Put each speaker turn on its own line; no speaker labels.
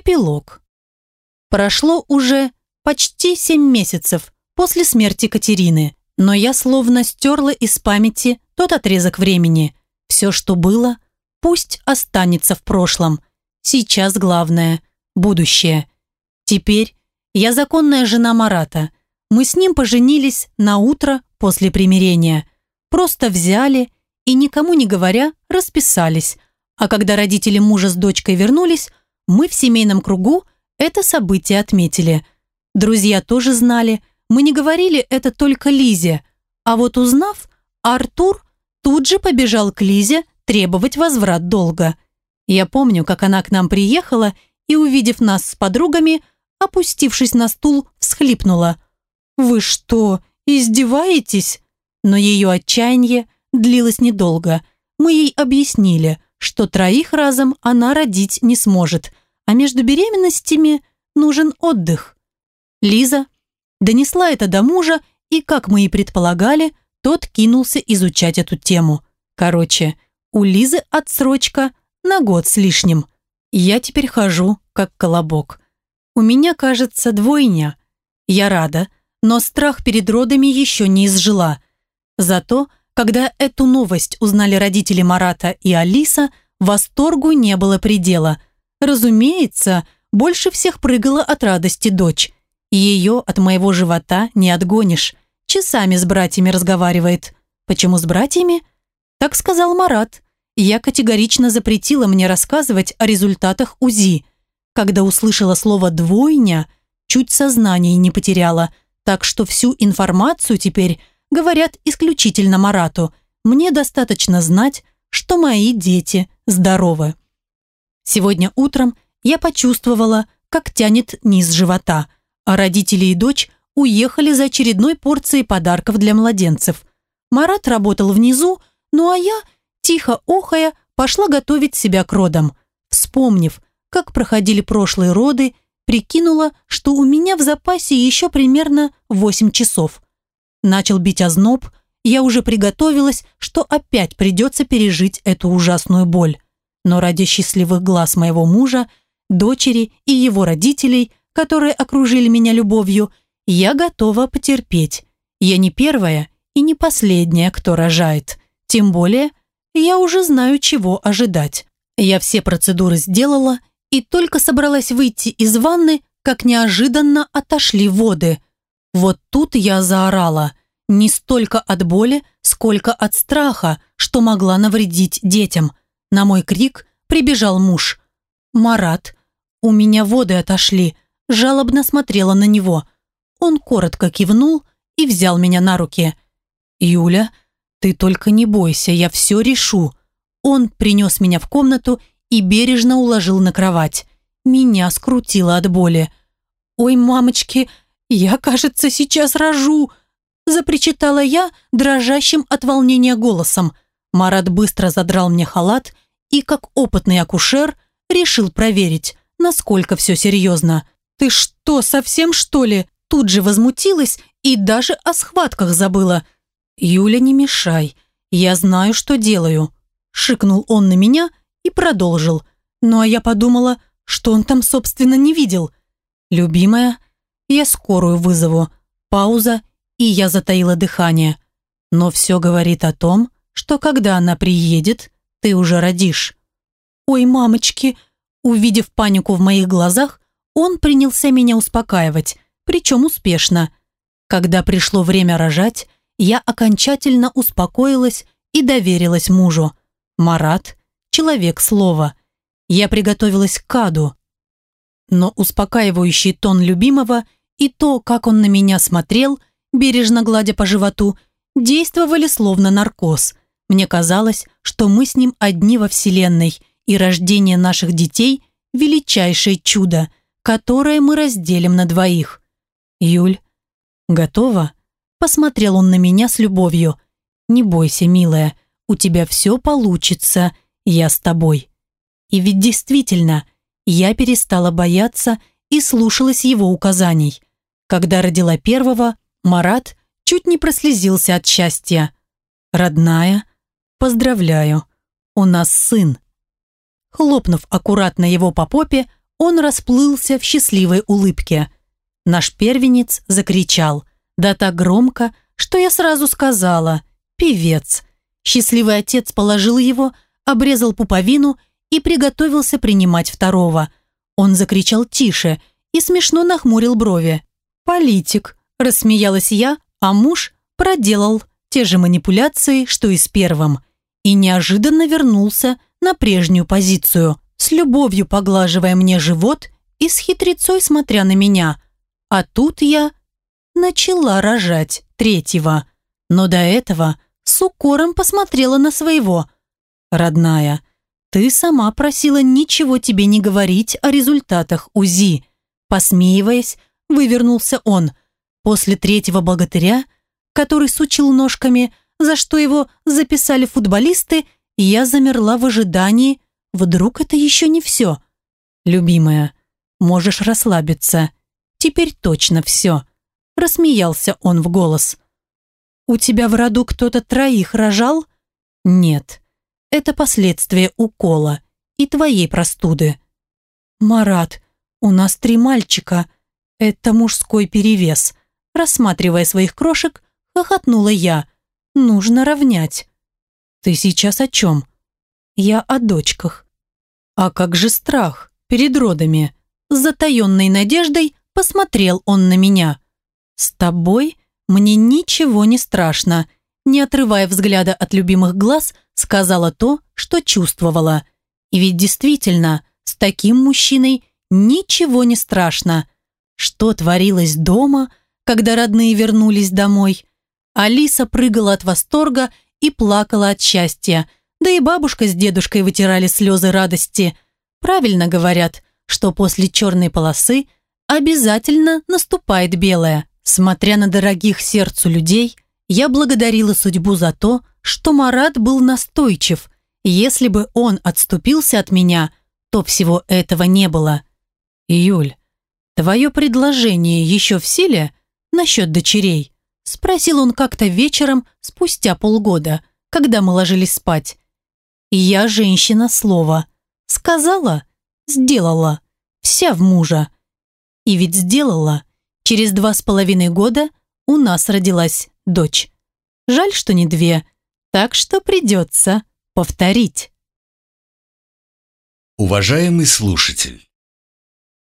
Эпилог. Прошло уже почти семь месяцев после смерти Катерины, но я словно стерла из памяти тот отрезок времени. Все, что было, пусть останется в прошлом. Сейчас главное – будущее. Теперь я законная жена Марата. Мы с ним поженились на утро после примирения. Просто взяли и, никому не говоря, расписались. А когда родители мужа с дочкой вернулись, мы в семейном кругу это событие отметили. Друзья тоже знали, мы не говорили это только Лизе. А вот узнав, Артур тут же побежал к Лизе требовать возврат долга. Я помню, как она к нам приехала и, увидев нас с подругами, опустившись на стул, всхлипнула. «Вы что, издеваетесь?» Но ее отчаяние длилось недолго. Мы ей объяснили, что троих разом она родить не сможет, а между беременностями нужен отдых. Лиза донесла это до мужа, и, как мы и предполагали, тот кинулся изучать эту тему. Короче, у Лизы отсрочка на год с лишним. Я теперь хожу, как колобок. У меня, кажется, двойня. Я рада, но страх перед родами еще не изжила. Зато, когда эту новость узнали родители Марата и Алиса, восторгу не было предела. Разумеется, больше всех прыгала от радости дочь. Ее от моего живота не отгонишь. Часами с братьями разговаривает. Почему с братьями? Так сказал Марат. Я категорично запретила мне рассказывать о результатах УЗИ. Когда услышала слово «двойня», чуть сознание не потеряла, так что всю информацию теперь говорят исключительно Марату. Мне достаточно знать, что мои дети здоровы. Сегодня утром я почувствовала, как тянет низ живота, а родители и дочь уехали за очередной порцией подарков для младенцев. Марат работал внизу, ну а я, тихо охая, пошла готовить себя к родам. Вспомнив, как проходили прошлые роды, прикинула, что у меня в запасе еще примерно 8 часов. Начал бить озноб, я уже приготовилась, что опять придется пережить эту ужасную боль. Но ради счастливых глаз моего мужа, дочери и его родителей, которые окружили меня любовью, я готова потерпеть. Я не первая и не последняя, кто рожает. Тем более, я уже знаю, чего ожидать. Я все процедуры сделала и только собралась выйти из ванны, как неожиданно отошли воды. Вот тут я заорала. Не столько от боли, сколько от страха, что могла навредить детям. На мой крик прибежал муж. «Марат, у меня воды отошли», жалобно смотрела на него. Он коротко кивнул и взял меня на руки. «Юля, ты только не бойся, я все решу». Он принес меня в комнату и бережно уложил на кровать. Меня скрутило от боли. «Ой, мамочки, я, кажется, сейчас рожу», запричитала я дрожащим от волнения голосом. Марат быстро задрал мне халат и, как опытный акушер, решил проверить, насколько все серьезно. «Ты что, совсем что ли?» Тут же возмутилась и даже о схватках забыла. «Юля, не мешай, я знаю, что делаю», – шикнул он на меня и продолжил. Ну а я подумала, что он там, собственно, не видел. «Любимая, я скорую вызову». Пауза и я затаила дыхание. Но все говорит о том, что когда она приедет, ты уже родишь. «Ой, мамочки!» Увидев панику в моих глазах, он принялся меня успокаивать, причем успешно. Когда пришло время рожать, я окончательно успокоилась и доверилась мужу. Марат – человек слова. Я приготовилась к каду. Но успокаивающий тон любимого и то, как он на меня смотрел – бережно гладя по животу, действовали словно наркоз. Мне казалось, что мы с ним одни во Вселенной, и рождение наших детей – величайшее чудо, которое мы разделим на двоих. «Юль, готова?» Посмотрел он на меня с любовью. «Не бойся, милая, у тебя все получится, я с тобой». И ведь действительно, я перестала бояться и слушалась его указаний. Когда родила первого, Марат чуть не прослезился от счастья. «Родная, поздравляю, у нас сын». Хлопнув аккуратно его по попе, он расплылся в счастливой улыбке. Наш первенец закричал, да так громко, что я сразу сказала «Певец». Счастливый отец положил его, обрезал пуповину и приготовился принимать второго. Он закричал тише и смешно нахмурил брови. «Политик», – рассмеялась я, а муж проделал те же манипуляции, что и с первым, и неожиданно вернулся на прежнюю позицию, с любовью поглаживая мне живот и с хитрецой смотря на меня. А тут я начала рожать третьего, но до этого с укором посмотрела на своего. «Родная, ты сама просила ничего тебе не говорить о результатах УЗИ». Посмеиваясь, вывернулся он. После третьего богатыря, который сучил ножками, за что его записали футболисты, я замерла в ожидании, вдруг это еще не все. «Любимая, можешь расслабиться. Теперь точно все», – рассмеялся он в голос. «У тебя в роду кто-то троих рожал?» «Нет, это последствия укола и твоей простуды». «Марат, у нас три мальчика. Это мужской перевес». Рассматривая своих крошек, хохотнула я. «Нужно равнять». «Ты сейчас о чем?» «Я о дочках». «А как же страх перед родами?» С затаенной надеждой посмотрел он на меня. «С тобой мне ничего не страшно», не отрывая взгляда от любимых глаз, сказала то, что чувствовала. И ведь действительно, с таким мужчиной ничего не страшно. Что творилось дома, когда родные вернулись домой? Алиса прыгала от восторга и плакала от счастья, да и бабушка с дедушкой вытирали слезы радости. Правильно говорят, что после черной полосы обязательно наступает белая. Смотря на дорогих сердцу людей, я благодарила судьбу за то, что Марат был настойчив. Если бы он отступился от меня, то всего этого не было. «Июль, твое предложение еще в силе насчет дочерей?» Спросил он как-то вечером спустя полгода, когда мы ложились спать. «Я женщина слова. Сказала, сделала. Вся в мужа. И ведь сделала. Через два с половиной года у нас родилась дочь. Жаль, что не две, так что придется повторить».
Уважаемый слушатель,